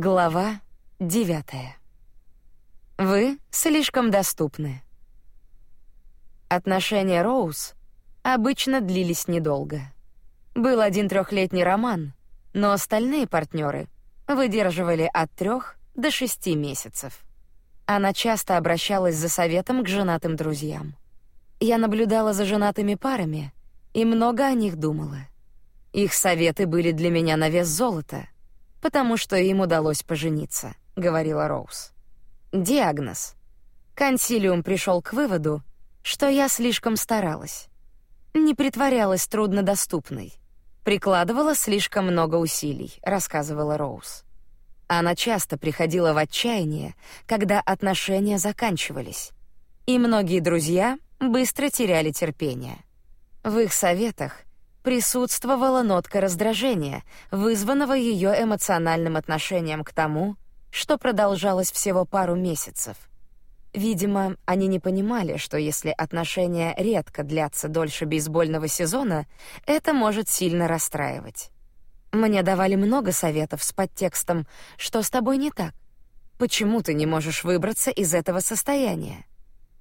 Глава девятая. Вы слишком доступны. Отношения Роуз обычно длились недолго. Был один трехлетний роман, но остальные партнеры выдерживали от трех до шести месяцев. Она часто обращалась за советом к женатым друзьям. Я наблюдала за женатыми парами и много о них думала. Их советы были для меня на вес золота — потому что им удалось пожениться, говорила Роуз. Диагноз. Консилиум пришел к выводу, что я слишком старалась. Не притворялась труднодоступной. Прикладывала слишком много усилий, рассказывала Роуз. Она часто приходила в отчаяние, когда отношения заканчивались, и многие друзья быстро теряли терпение. В их советах присутствовала нотка раздражения, вызванного ее эмоциональным отношением к тому, что продолжалось всего пару месяцев. Видимо, они не понимали, что если отношения редко длятся дольше бейсбольного сезона, это может сильно расстраивать. Мне давали много советов с подтекстом «Что с тобой не так? Почему ты не можешь выбраться из этого состояния?»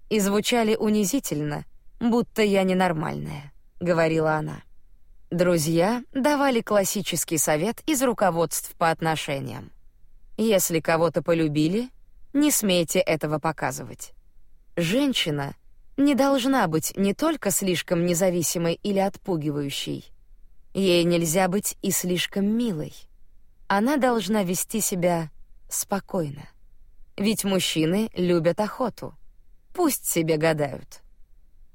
И звучали унизительно, будто я ненормальная, — говорила она. Друзья давали классический совет из руководств по отношениям. Если кого-то полюбили, не смейте этого показывать. Женщина не должна быть не только слишком независимой или отпугивающей. Ей нельзя быть и слишком милой. Она должна вести себя спокойно. Ведь мужчины любят охоту. Пусть себе гадают.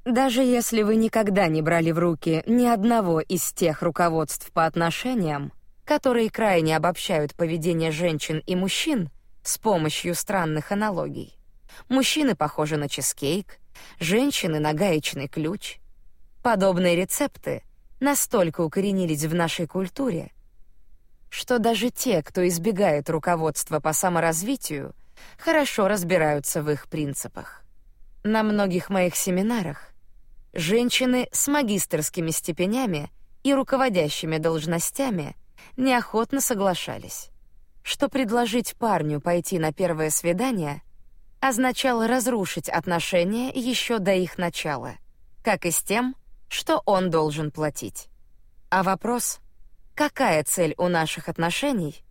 Даже если вы никогда не брали в руки ни одного из тех руководств по отношениям, которые крайне обобщают поведение женщин и мужчин с помощью странных аналогий. Мужчины похожи на чизкейк, женщины на гаечный ключ. Подобные рецепты настолько укоренились в нашей культуре, что даже те, кто избегает руководства по саморазвитию, хорошо разбираются в их принципах. На многих моих семинарах Женщины с магистерскими степенями и руководящими должностями неохотно соглашались, что предложить парню пойти на первое свидание означало разрушить отношения еще до их начала, как и с тем, что он должен платить. А вопрос, какая цель у наших отношений,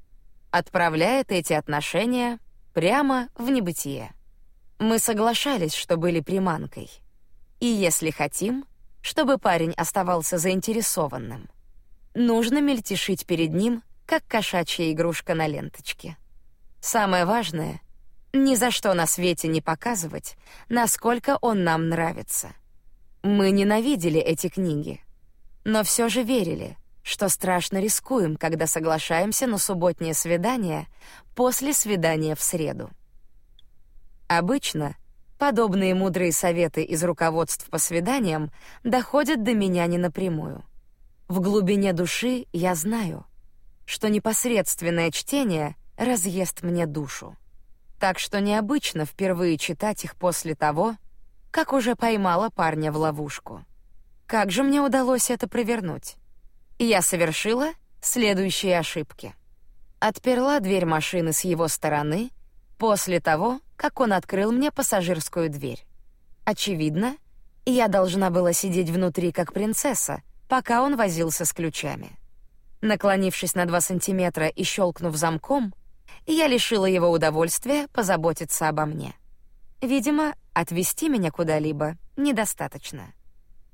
отправляет эти отношения прямо в небытие. Мы соглашались, что были приманкой — и если хотим, чтобы парень оставался заинтересованным, нужно мельтешить перед ним, как кошачья игрушка на ленточке. Самое важное — ни за что на свете не показывать, насколько он нам нравится. Мы ненавидели эти книги, но все же верили, что страшно рискуем, когда соглашаемся на субботнее свидание после свидания в среду. Обычно Подобные мудрые советы из руководств по свиданиям доходят до меня не напрямую. В глубине души я знаю, что непосредственное чтение разъест мне душу. Так что необычно впервые читать их после того, как уже поймала парня в ловушку. Как же мне удалось это провернуть? Я совершила следующие ошибки. Отперла дверь машины с его стороны после того, как он открыл мне пассажирскую дверь. Очевидно, я должна была сидеть внутри как принцесса, пока он возился с ключами. Наклонившись на два сантиметра и щелкнув замком, я лишила его удовольствия позаботиться обо мне. Видимо, отвести меня куда-либо недостаточно.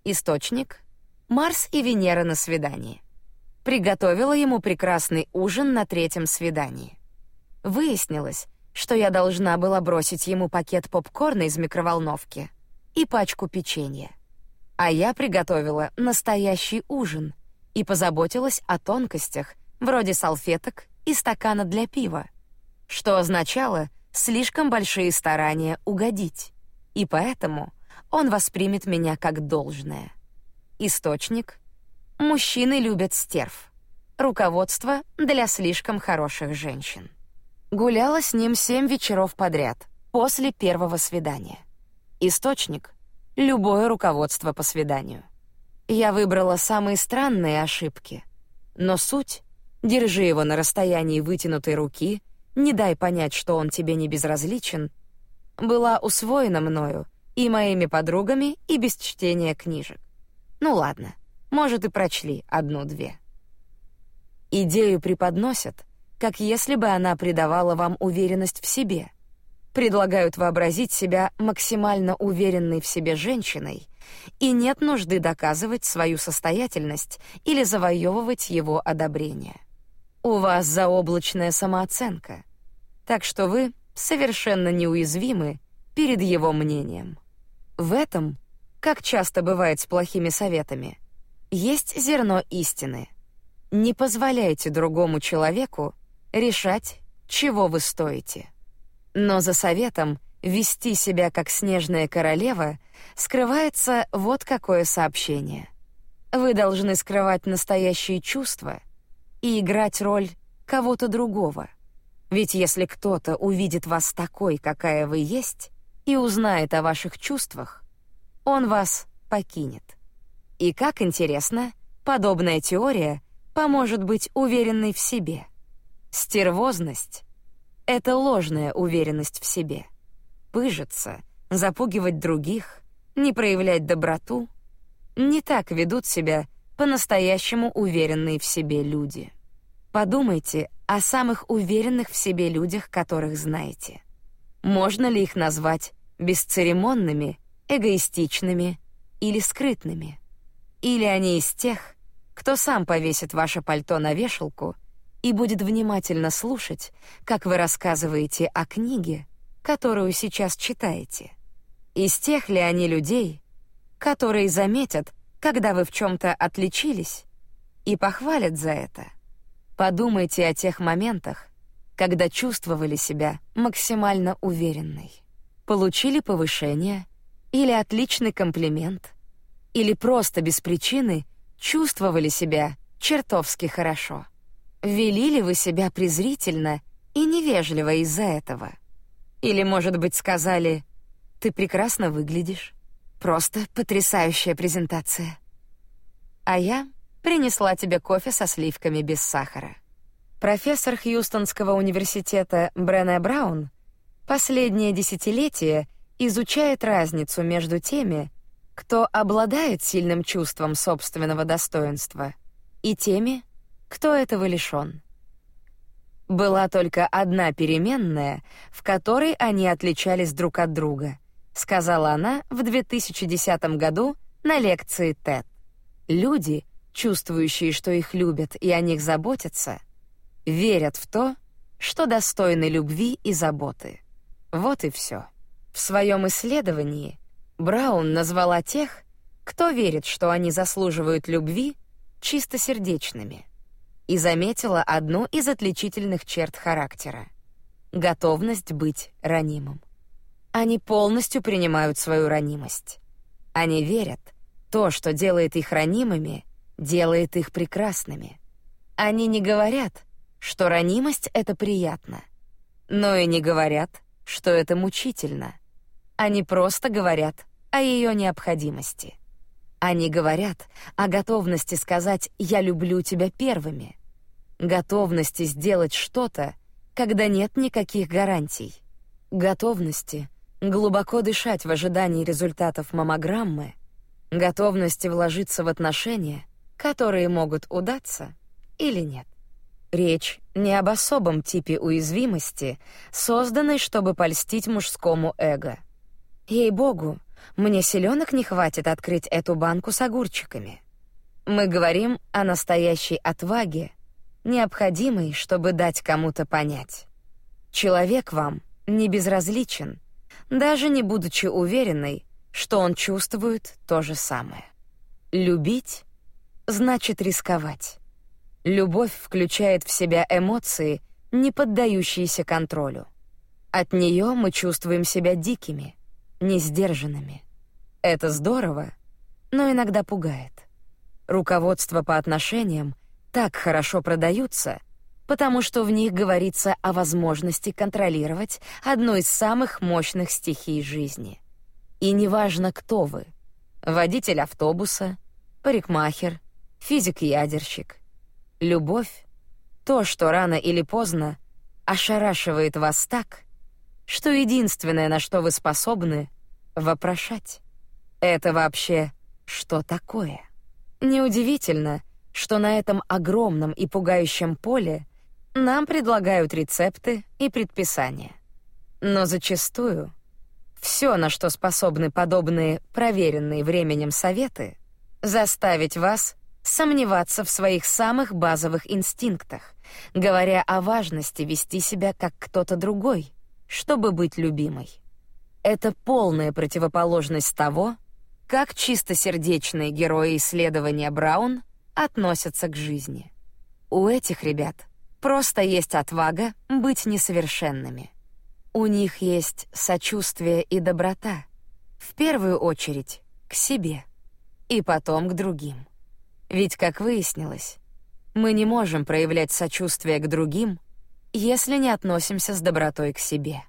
Источник — Марс и Венера на свидании. Приготовила ему прекрасный ужин на третьем свидании. Выяснилось, что я должна была бросить ему пакет попкорна из микроволновки и пачку печенья. А я приготовила настоящий ужин и позаботилась о тонкостях, вроде салфеток и стакана для пива, что означало слишком большие старания угодить. И поэтому он воспримет меня как должное. Источник Мужчины любят стерв. Руководство для слишком хороших женщин. Гуляла с ним семь вечеров подряд, после первого свидания. Источник — любое руководство по свиданию. Я выбрала самые странные ошибки, но суть — держи его на расстоянии вытянутой руки, не дай понять, что он тебе не безразличен, была усвоена мною и моими подругами и без чтения книжек. Ну ладно, может и прочли одну-две. Идею преподносят, как если бы она придавала вам уверенность в себе. Предлагают вообразить себя максимально уверенной в себе женщиной, и нет нужды доказывать свою состоятельность или завоевывать его одобрение. У вас заоблачная самооценка, так что вы совершенно неуязвимы перед его мнением. В этом, как часто бывает с плохими советами, есть зерно истины. Не позволяйте другому человеку решать, чего вы стоите. Но за советом вести себя как снежная королева скрывается вот какое сообщение. Вы должны скрывать настоящие чувства и играть роль кого-то другого. Ведь если кто-то увидит вас такой, какая вы есть, и узнает о ваших чувствах, он вас покинет. И как интересно, подобная теория поможет быть уверенной в себе. Стервозность — это ложная уверенность в себе. Пыжиться, запугивать других, не проявлять доброту — не так ведут себя по-настоящему уверенные в себе люди. Подумайте о самых уверенных в себе людях, которых знаете. Можно ли их назвать бесцеремонными, эгоистичными или скрытными? Или они из тех, кто сам повесит ваше пальто на вешалку и будет внимательно слушать, как вы рассказываете о книге, которую сейчас читаете? Из тех ли они людей, которые заметят, когда вы в чем то отличились, и похвалят за это? Подумайте о тех моментах, когда чувствовали себя максимально уверенной. Получили повышение или отличный комплимент, или просто без причины чувствовали себя чертовски хорошо. Вели ли вы себя презрительно и невежливо из-за этого? Или, может быть, сказали «Ты прекрасно выглядишь». Просто потрясающая презентация. А я принесла тебе кофе со сливками без сахара. Профессор Хьюстонского университета Брене Браун последнее десятилетие изучает разницу между теми, кто обладает сильным чувством собственного достоинства, и теми, кто этого лишён. Была только одна переменная, в которой они отличались друг от друга, сказала она в 2010 году на лекции TED. Люди — чувствующие, что их любят и о них заботятся, верят в то, что достойны любви и заботы. Вот и все. В своем исследовании Браун назвала тех, кто верит, что они заслуживают любви, чистосердечными, и заметила одну из отличительных черт характера — готовность быть ранимым. Они полностью принимают свою ранимость. Они верят, то, что делает их ранимыми, делает их прекрасными. Они не говорят, что ранимость — это приятно, но и не говорят, что это мучительно. Они просто говорят о ее необходимости. Они говорят о готовности сказать «я люблю тебя» первыми, готовности сделать что-то, когда нет никаких гарантий, готовности глубоко дышать в ожидании результатов маммограммы, готовности вложиться в отношения — которые могут удаться или нет. Речь не об особом типе уязвимости, созданной, чтобы польстить мужскому эго. Ей-богу, мне силёнок не хватит открыть эту банку с огурчиками. Мы говорим о настоящей отваге, необходимой, чтобы дать кому-то понять. Человек вам не безразличен, даже не будучи уверенной, что он чувствует то же самое. Любить значит рисковать. Любовь включает в себя эмоции, не поддающиеся контролю. От нее мы чувствуем себя дикими, несдержанными. Это здорово, но иногда пугает. Руководство по отношениям так хорошо продаются, потому что в них говорится о возможности контролировать одну из самых мощных стихий жизни. И неважно, кто вы — водитель автобуса, парикмахер, физик-ядерщик. Любовь — то, что рано или поздно ошарашивает вас так, что единственное, на что вы способны, вопрошать. Это вообще что такое? Неудивительно, что на этом огромном и пугающем поле нам предлагают рецепты и предписания. Но зачастую все, на что способны подобные проверенные временем советы, заставить вас сомневаться в своих самых базовых инстинктах, говоря о важности вести себя как кто-то другой, чтобы быть любимой. Это полная противоположность того, как чистосердечные герои исследования Браун относятся к жизни. У этих ребят просто есть отвага быть несовершенными. У них есть сочувствие и доброта, в первую очередь к себе, и потом к другим. Ведь, как выяснилось, мы не можем проявлять сочувствие к другим, если не относимся с добротой к себе.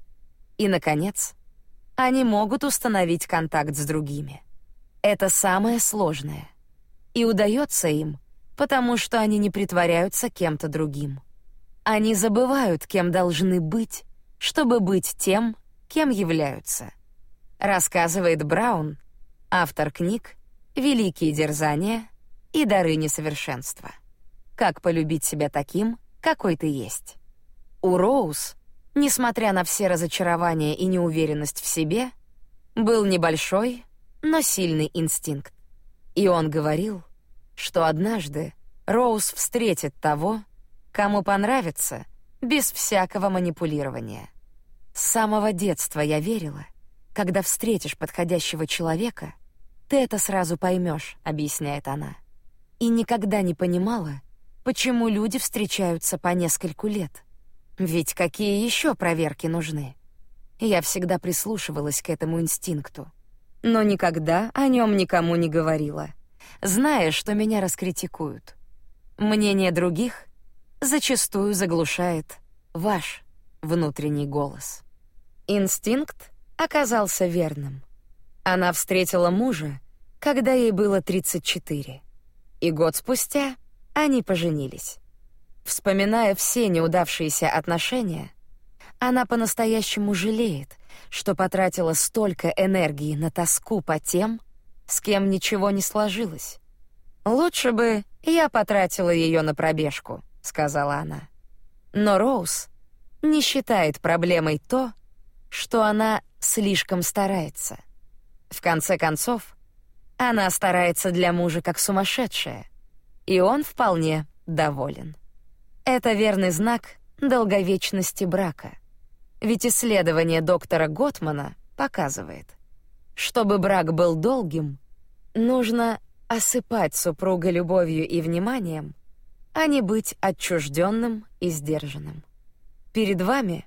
И, наконец, они могут установить контакт с другими. Это самое сложное. И удается им, потому что они не притворяются кем-то другим. Они забывают, кем должны быть, чтобы быть тем, кем являются. Рассказывает Браун, автор книг «Великие дерзания» и «Дары несовершенства». Как полюбить себя таким, какой ты есть. У Роуз, несмотря на все разочарования и неуверенность в себе, был небольшой, но сильный инстинкт. И он говорил, что однажды Роуз встретит того, кому понравится, без всякого манипулирования. С самого детства я верила, когда встретишь подходящего человека, ты это сразу поймешь, объясняет она. И никогда не понимала, почему люди встречаются по нескольку лет. Ведь какие еще проверки нужны? Я всегда прислушивалась к этому инстинкту, но никогда о нем никому не говорила, зная, что меня раскритикуют. Мнение других зачастую заглушает ваш внутренний голос. Инстинкт оказался верным. Она встретила мужа, когда ей было 34, и год спустя они поженились. Вспоминая все неудавшиеся отношения, она по-настоящему жалеет, что потратила столько энергии на тоску по тем, с кем ничего не сложилось. Лучше бы я потратила ее на пробежку, сказала она. Но Роуз не считает проблемой то, что она слишком старается. В конце концов, она старается для мужа как сумасшедшая, и он вполне доволен. Это верный знак долговечности брака. Ведь исследование доктора Готмана показывает, чтобы брак был долгим, нужно осыпать супруга любовью и вниманием, а не быть отчужденным и сдержанным. Перед вами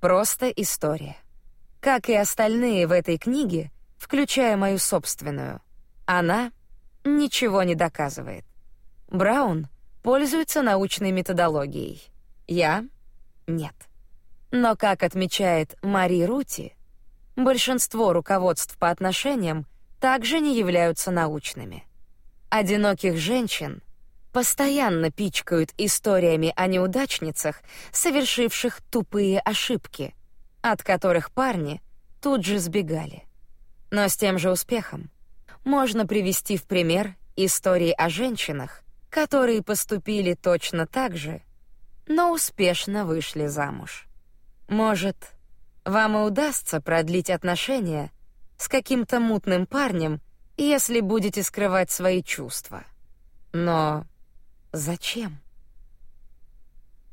просто история. Как и остальные в этой книге, включая мою собственную, она ничего не доказывает. Браун пользуется научной методологией. Я — нет. Но, как отмечает Мари Рути, большинство руководств по отношениям также не являются научными. Одиноких женщин постоянно пичкают историями о неудачницах, совершивших тупые ошибки, от которых парни тут же сбегали. Но с тем же успехом можно привести в пример истории о женщинах, которые поступили точно так же, но успешно вышли замуж. Может, вам и удастся продлить отношения с каким-то мутным парнем, если будете скрывать свои чувства. Но зачем?